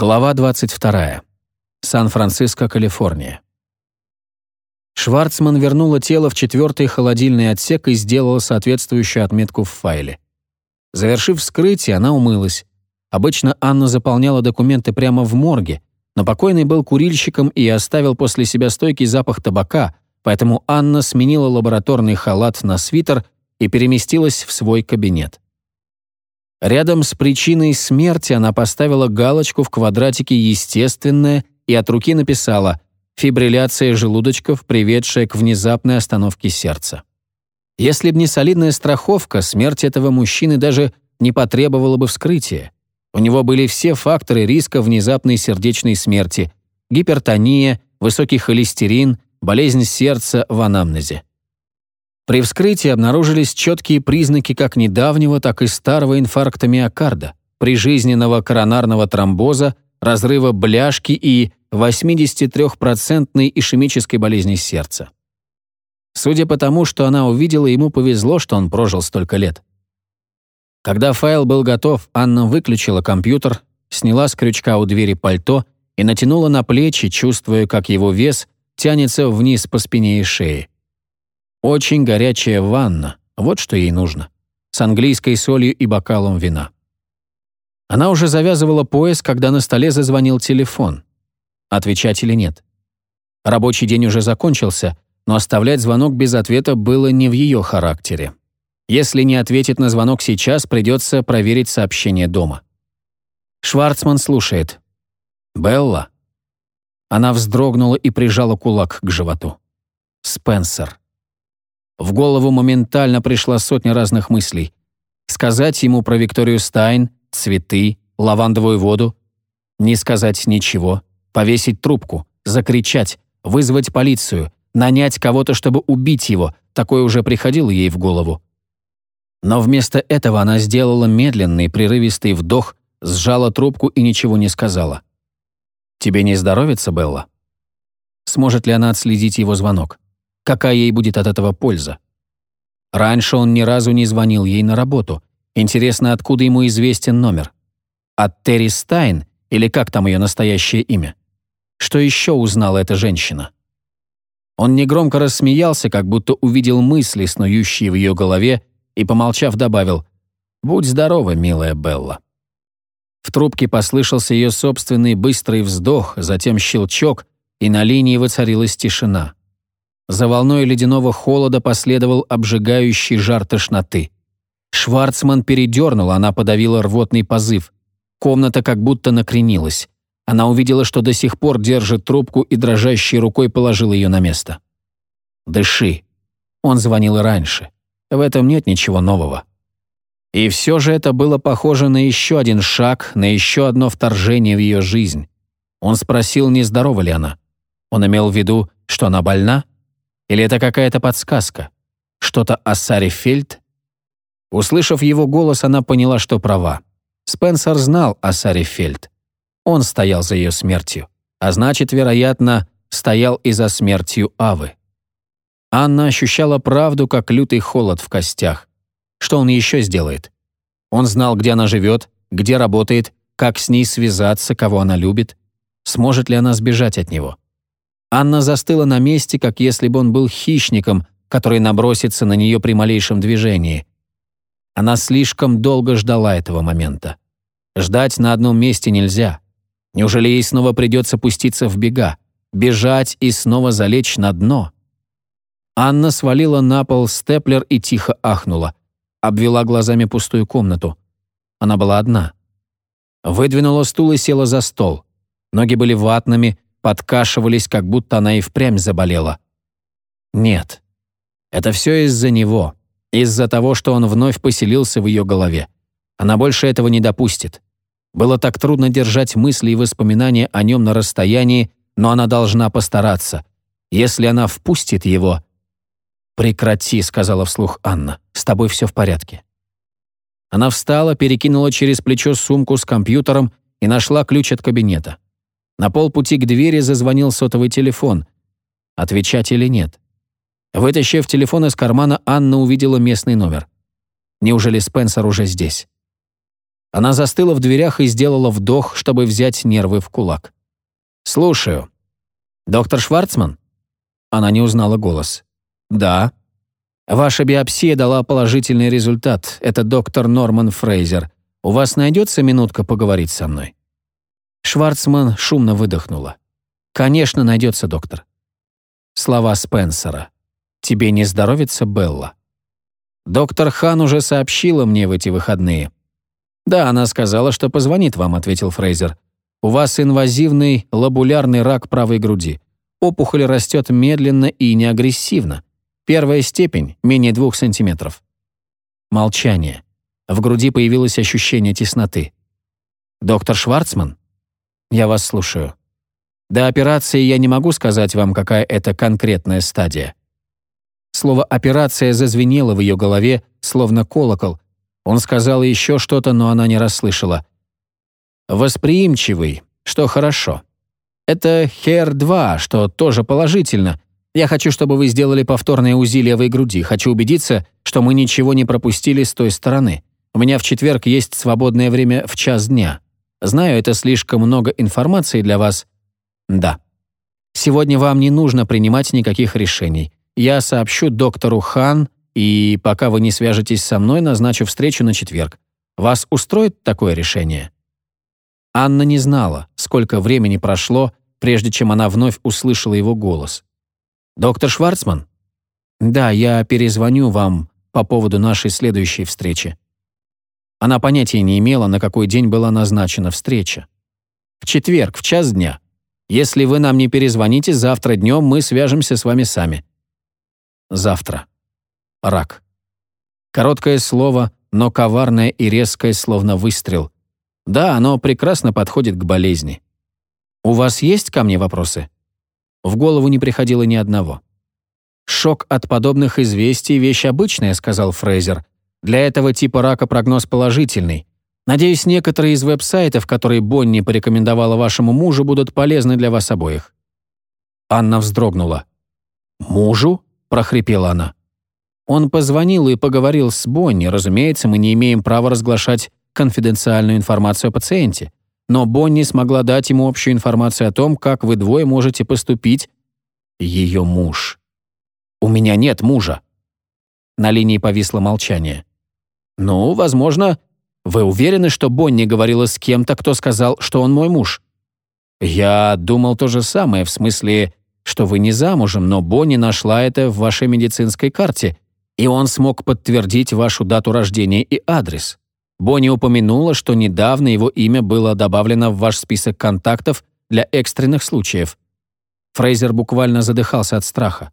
Глава 22. Сан-Франциско, Калифорния. Шварцман вернула тело в четвертый холодильный отсек и сделала соответствующую отметку в файле. Завершив вскрытие, она умылась. Обычно Анна заполняла документы прямо в морге, но покойный был курильщиком и оставил после себя стойкий запах табака, поэтому Анна сменила лабораторный халат на свитер и переместилась в свой кабинет. Рядом с причиной смерти она поставила галочку в квадратике «Естественное» и от руки написала «Фибрилляция желудочков, приведшая к внезапной остановке сердца». Если б не солидная страховка, смерть этого мужчины даже не потребовала бы вскрытия. У него были все факторы риска внезапной сердечной смерти – гипертония, высокий холестерин, болезнь сердца в анамнезе. При вскрытии обнаружились четкие признаки как недавнего, так и старого инфаркта миокарда, прижизненного коронарного тромбоза, разрыва бляшки и 83-процентной ишемической болезни сердца. Судя по тому, что она увидела, ему повезло, что он прожил столько лет. Когда файл был готов, Анна выключила компьютер, сняла с крючка у двери пальто и натянула на плечи, чувствуя, как его вес тянется вниз по спине и шее. Очень горячая ванна, вот что ей нужно. С английской солью и бокалом вина. Она уже завязывала пояс, когда на столе зазвонил телефон. Отвечать или нет? Рабочий день уже закончился, но оставлять звонок без ответа было не в ее характере. Если не ответит на звонок сейчас, придется проверить сообщение дома. Шварцман слушает. «Белла?» Она вздрогнула и прижала кулак к животу. «Спенсер». В голову моментально пришла сотня разных мыслей. Сказать ему про Викторию Стайн, цветы, лавандовую воду? Не сказать ничего. Повесить трубку, закричать, вызвать полицию, нанять кого-то, чтобы убить его. Такое уже приходило ей в голову. Но вместо этого она сделала медленный, прерывистый вдох, сжала трубку и ничего не сказала. «Тебе не здоровится, Белла?» Сможет ли она отследить его звонок? Какая ей будет от этого польза? Раньше он ни разу не звонил ей на работу. Интересно, откуда ему известен номер? От Терри Стайн, или как там ее настоящее имя? Что еще узнала эта женщина? Он негромко рассмеялся, как будто увидел мысли, снующие в ее голове, и, помолчав, добавил «Будь здорова, милая Белла». В трубке послышался ее собственный быстрый вздох, затем щелчок, и на линии воцарилась тишина. За волной ледяного холода последовал обжигающий жар тошноты. Шварцман передернул, она подавила рвотный позыв. Комната как будто накренилась. Она увидела, что до сих пор держит трубку и дрожащей рукой положила ее на место. «Дыши». Он звонил и раньше. В этом нет ничего нового. И все же это было похоже на еще один шаг, на еще одно вторжение в ее жизнь. Он спросил, не здорова ли она. Он имел в виду, что она больна? Или это какая-то подсказка? Что-то о Саре Фельд? Услышав его голос, она поняла, что права. Спенсер знал о Саре Фельд. Он стоял за ее смертью. А значит, вероятно, стоял и за смертью Авы. Анна ощущала правду, как лютый холод в костях. Что он еще сделает? Он знал, где она живет, где работает, как с ней связаться, кого она любит. Сможет ли она сбежать от него? Анна застыла на месте, как если бы он был хищником, который набросится на нее при малейшем движении. Она слишком долго ждала этого момента. Ждать на одном месте нельзя. Неужели ей снова придется пуститься в бега, бежать и снова залечь на дно? Анна свалила на пол степлер и тихо ахнула. Обвела глазами пустую комнату. Она была одна. Выдвинула стул и села за стол. Ноги были ватными, подкашивались, как будто она и впрямь заболела. Нет. Это все из-за него. Из-за того, что он вновь поселился в ее голове. Она больше этого не допустит. Было так трудно держать мысли и воспоминания о нем на расстоянии, но она должна постараться. Если она впустит его... «Прекрати», — сказала вслух Анна, — «с тобой все в порядке». Она встала, перекинула через плечо сумку с компьютером и нашла ключ от кабинета. На полпути к двери зазвонил сотовый телефон. Отвечать или нет? Вытащив телефон из кармана, Анна увидела местный номер. Неужели Спенсер уже здесь? Она застыла в дверях и сделала вдох, чтобы взять нервы в кулак. «Слушаю. Доктор Шварцман?» Она не узнала голос. «Да». «Ваша биопсия дала положительный результат. Это доктор Норман Фрейзер. У вас найдется минутка поговорить со мной?» Шварцман шумно выдохнула. «Конечно, найдется, доктор». Слова Спенсера. «Тебе не здоровится, Белла?» «Доктор Хан уже сообщила мне в эти выходные». «Да, она сказала, что позвонит вам», — ответил Фрейзер. «У вас инвазивный лобулярный рак правой груди. Опухоль растет медленно и неагрессивно. Первая степень — менее двух сантиметров». Молчание. В груди появилось ощущение тесноты. «Доктор Шварцман?» «Я вас слушаю». «До операции я не могу сказать вам, какая это конкретная стадия». Слово «операция» зазвенело в ее голове, словно колокол. Он сказал еще что-то, но она не расслышала. «Восприимчивый, что хорошо. Это ХЕР-2, что тоже положительно. Я хочу, чтобы вы сделали повторное УЗИ левой груди. Хочу убедиться, что мы ничего не пропустили с той стороны. У меня в четверг есть свободное время в час дня. Знаю, это слишком много информации для вас. Да. Сегодня вам не нужно принимать никаких решений. Я сообщу доктору Хан, и пока вы не свяжетесь со мной, назначу встречу на четверг. Вас устроит такое решение?» Анна не знала, сколько времени прошло, прежде чем она вновь услышала его голос. «Доктор Шварцман?» «Да, я перезвоню вам по поводу нашей следующей встречи». Она понятия не имела, на какой день была назначена встреча. «В четверг, в час дня. Если вы нам не перезвоните, завтра днем мы свяжемся с вами сами. Завтра. Рак. Короткое слово, но коварное и резкое, словно выстрел. Да, оно прекрасно подходит к болезни. У вас есть ко мне вопросы? В голову не приходило ни одного. «Шок от подобных известий — вещь обычная», — сказал Фрейзер. «Для этого типа рака прогноз положительный. Надеюсь, некоторые из веб-сайтов, которые Бонни порекомендовала вашему мужу, будут полезны для вас обоих». Анна вздрогнула. «Мужу?» — прохрипела она. Он позвонил и поговорил с Бонни. Разумеется, мы не имеем права разглашать конфиденциальную информацию о пациенте. Но Бонни смогла дать ему общую информацию о том, как вы двое можете поступить. Ее муж. «У меня нет мужа». На линии повисло молчание. «Ну, возможно, вы уверены, что Бонни говорила с кем-то, кто сказал, что он мой муж?» «Я думал то же самое, в смысле, что вы не замужем, но Бонни нашла это в вашей медицинской карте, и он смог подтвердить вашу дату рождения и адрес. Бонни упомянула, что недавно его имя было добавлено в ваш список контактов для экстренных случаев. Фрейзер буквально задыхался от страха.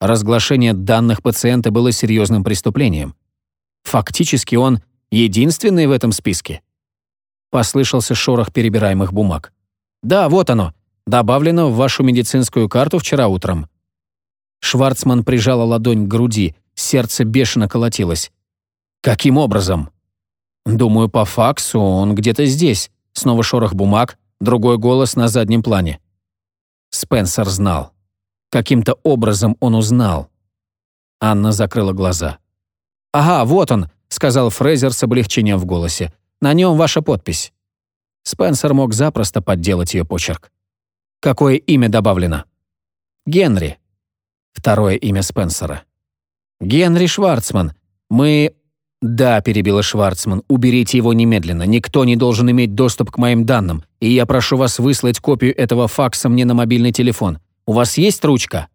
Разглашение данных пациента было серьезным преступлением. Фактически он единственный в этом списке. Послышался шорох перебираемых бумаг. «Да, вот оно добавлено в вашу медицинскую карту вчера утром». Шварцман прижала ладонь к груди, сердце бешено колотилось. «Каким образом?» «Думаю, по факсу он где-то здесь». Снова шорох бумаг, другой голос на заднем плане. Спенсер знал. Каким-то образом он узнал. Анна закрыла глаза. «Ага, вот он», — сказал Фрейзер с облегчением в голосе. «На нем ваша подпись». Спенсер мог запросто подделать ее почерк. Какое имя добавлено? Генри. Второе имя Спенсера. Генри Шварцман. Мы... Да, перебила Шварцман, уберите его немедленно. Никто не должен иметь доступ к моим данным. И я прошу вас выслать копию этого факса мне на мобильный телефон. У вас есть ручка?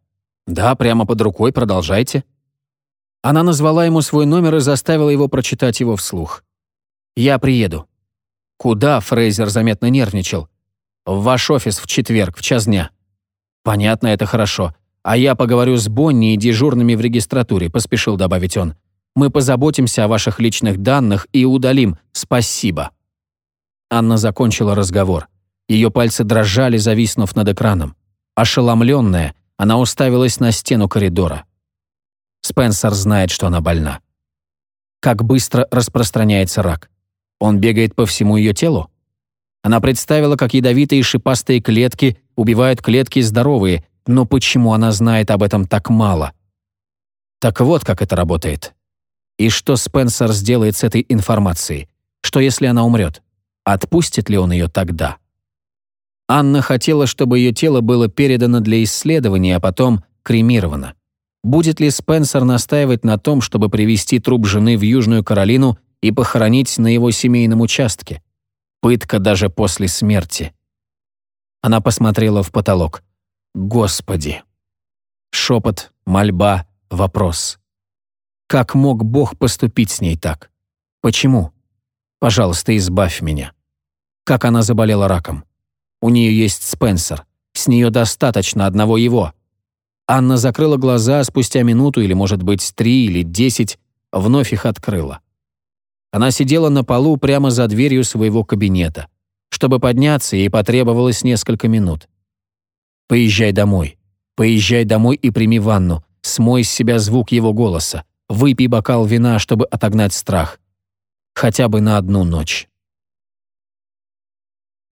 Да, прямо под рукой, продолжайте. Она назвала ему свой номер и заставила его прочитать его вслух. «Я приеду». Куда Фрейзер заметно нервничал. В ваш офис в четверг, в час дня». «Понятно, это хорошо. А я поговорю с Бонни и дежурными в регистратуре», — поспешил добавить он. «Мы позаботимся о ваших личных данных и удалим. Спасибо». Анна закончила разговор. Ее пальцы дрожали, зависнув над экраном. Ошеломленная, она уставилась на стену коридора. Спенсер знает, что она больна. Как быстро распространяется рак? Он бегает по всему ее телу? Она представила, как ядовитые шипастые клетки убивают клетки здоровые, но почему она знает об этом так мало? Так вот, как это работает. И что Спенсер сделает с этой информацией? Что если она умрет? Отпустит ли он ее тогда? Анна хотела, чтобы ее тело было передано для исследования, а потом кремировано. Будет ли Спенсер настаивать на том, чтобы привести труп жены в Южную Каролину и похоронить на его семейном участке? Пытка даже после смерти. Она посмотрела в потолок. «Господи!» Шепот, мольба, вопрос. Как мог Бог поступить с ней так? Почему? Пожалуйста, избавь меня. Как она заболела раком? У нее есть Спенсер. С нее достаточно одного его. Анна закрыла глаза, спустя минуту или, может быть, три или десять, вновь их открыла. Она сидела на полу прямо за дверью своего кабинета. Чтобы подняться, ей потребовалось несколько минут. «Поезжай домой. Поезжай домой и прими ванну. Смой с себя звук его голоса. Выпей бокал вина, чтобы отогнать страх. Хотя бы на одну ночь».